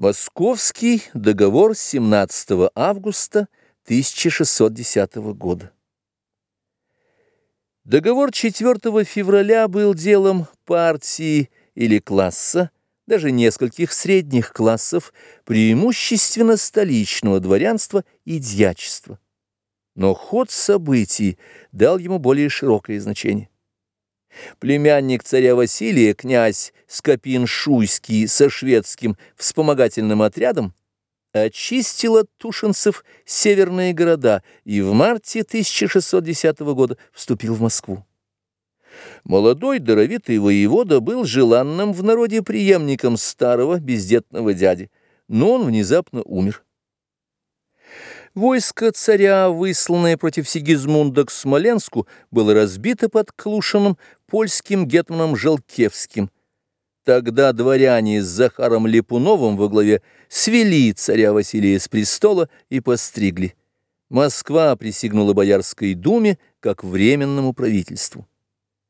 Московский договор 17 августа 1610 года. Договор 4 февраля был делом партии или класса, даже нескольких средних классов, преимущественно столичного дворянства и дьячества. Но ход событий дал ему более широкое значение. Племянник царя Василия, князь Скопин-Шуйский со шведским вспомогательным отрядом, очистил от тушенцев северные города и в марте 1610 года вступил в Москву. Молодой даровитый воевода был желанным в народе преемником старого бездетного дяди, но он внезапно умер. Войско царя, высланное против Сигизмунда к Смоленску, было разбито под Клушином польским гетманом Желкевским. Тогда дворяне с Захаром Лепуновым во главе свели царя Василия с престола и постригли. Москва присягнула Боярской думе как временному правительству.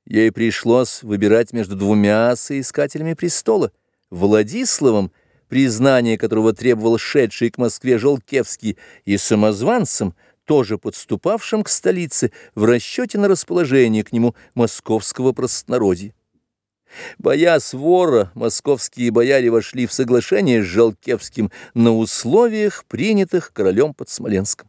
Ей пришлось выбирать между двумя соискателями престола – Владиславом – признание которого требовал шедший к Москве Жолкевский, и самозванцем, тоже подступавшим к столице в расчете на расположение к нему московского простонародья. Боясь вора, московские бояре вошли в соглашение с Жолкевским на условиях, принятых королем под Смоленском.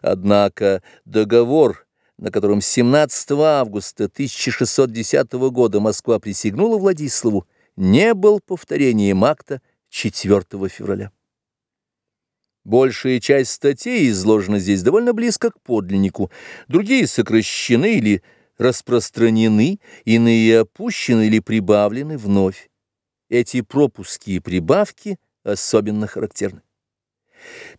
Однако договор, на котором 17 августа 1610 года Москва присягнула Владиславу, не был повторением акта 4 февраля. Большая часть статей изложена здесь довольно близко к подлиннику, другие сокращены или распространены, иные опущены или прибавлены вновь. Эти пропуски и прибавки особенно характерны.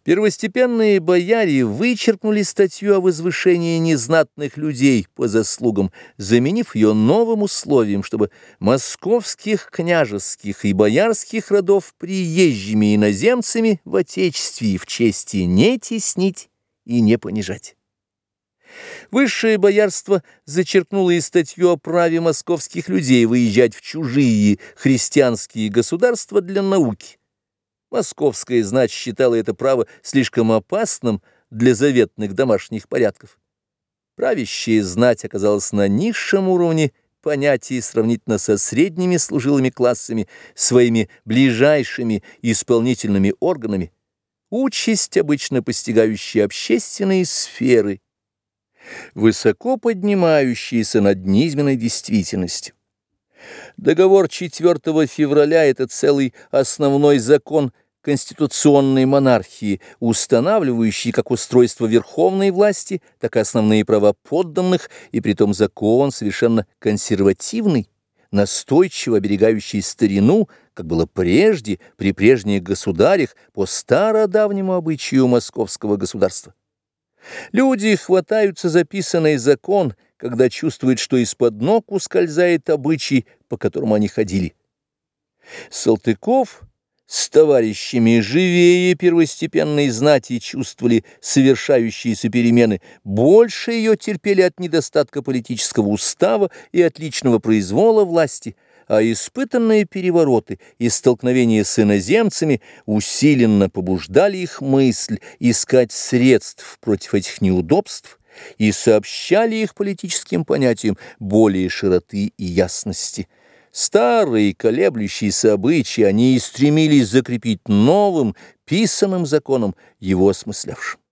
Первостепенные бояре вычеркнули статью о возвышении незнатных людей по заслугам, заменив ее новым условием, чтобы московских, княжеских и боярских родов приезжими иноземцами в отечестве и в чести не теснить и не понижать. Высшее боярство зачеркнуло и статью о праве московских людей выезжать в чужие христианские государства для науки, Московская знать считала это право слишком опасным для заветных домашних порядков. Правящая знать оказалась на низшем уровне понятий сравнительно со средними служилыми классами, своими ближайшими исполнительными органами, участь, обычно постигающая общественные сферы, высоко поднимающиеся над низменной действительностью. Договор 4 февраля – это целый основной закон – конституционной монархии, устанавливающей как устройство верховной власти, так и основные права подданных, и притом закон совершенно консервативный, настойчиво оберегающий старину, как было прежде, при прежних государях, по стародавнему обычаю московского государства. Люди хватаются записанный закон, когда чувствуют, что из-под ног ускользает обычай, по которому они ходили. Салтыков с товарищами живее первостепенной знати чувствовали совершающиеся перемены, больше ее терпели от недостатка политического устава и от личного произвола власти, а испытанные перевороты и столкновения с иноземцами усиленно побуждали их мысль искать средств против этих неудобств и сообщали их политическим понятиям более широты и ясности. Старые колеблющиеся обычаи они и стремились закрепить новым, писанным законом, его осмыслявшим.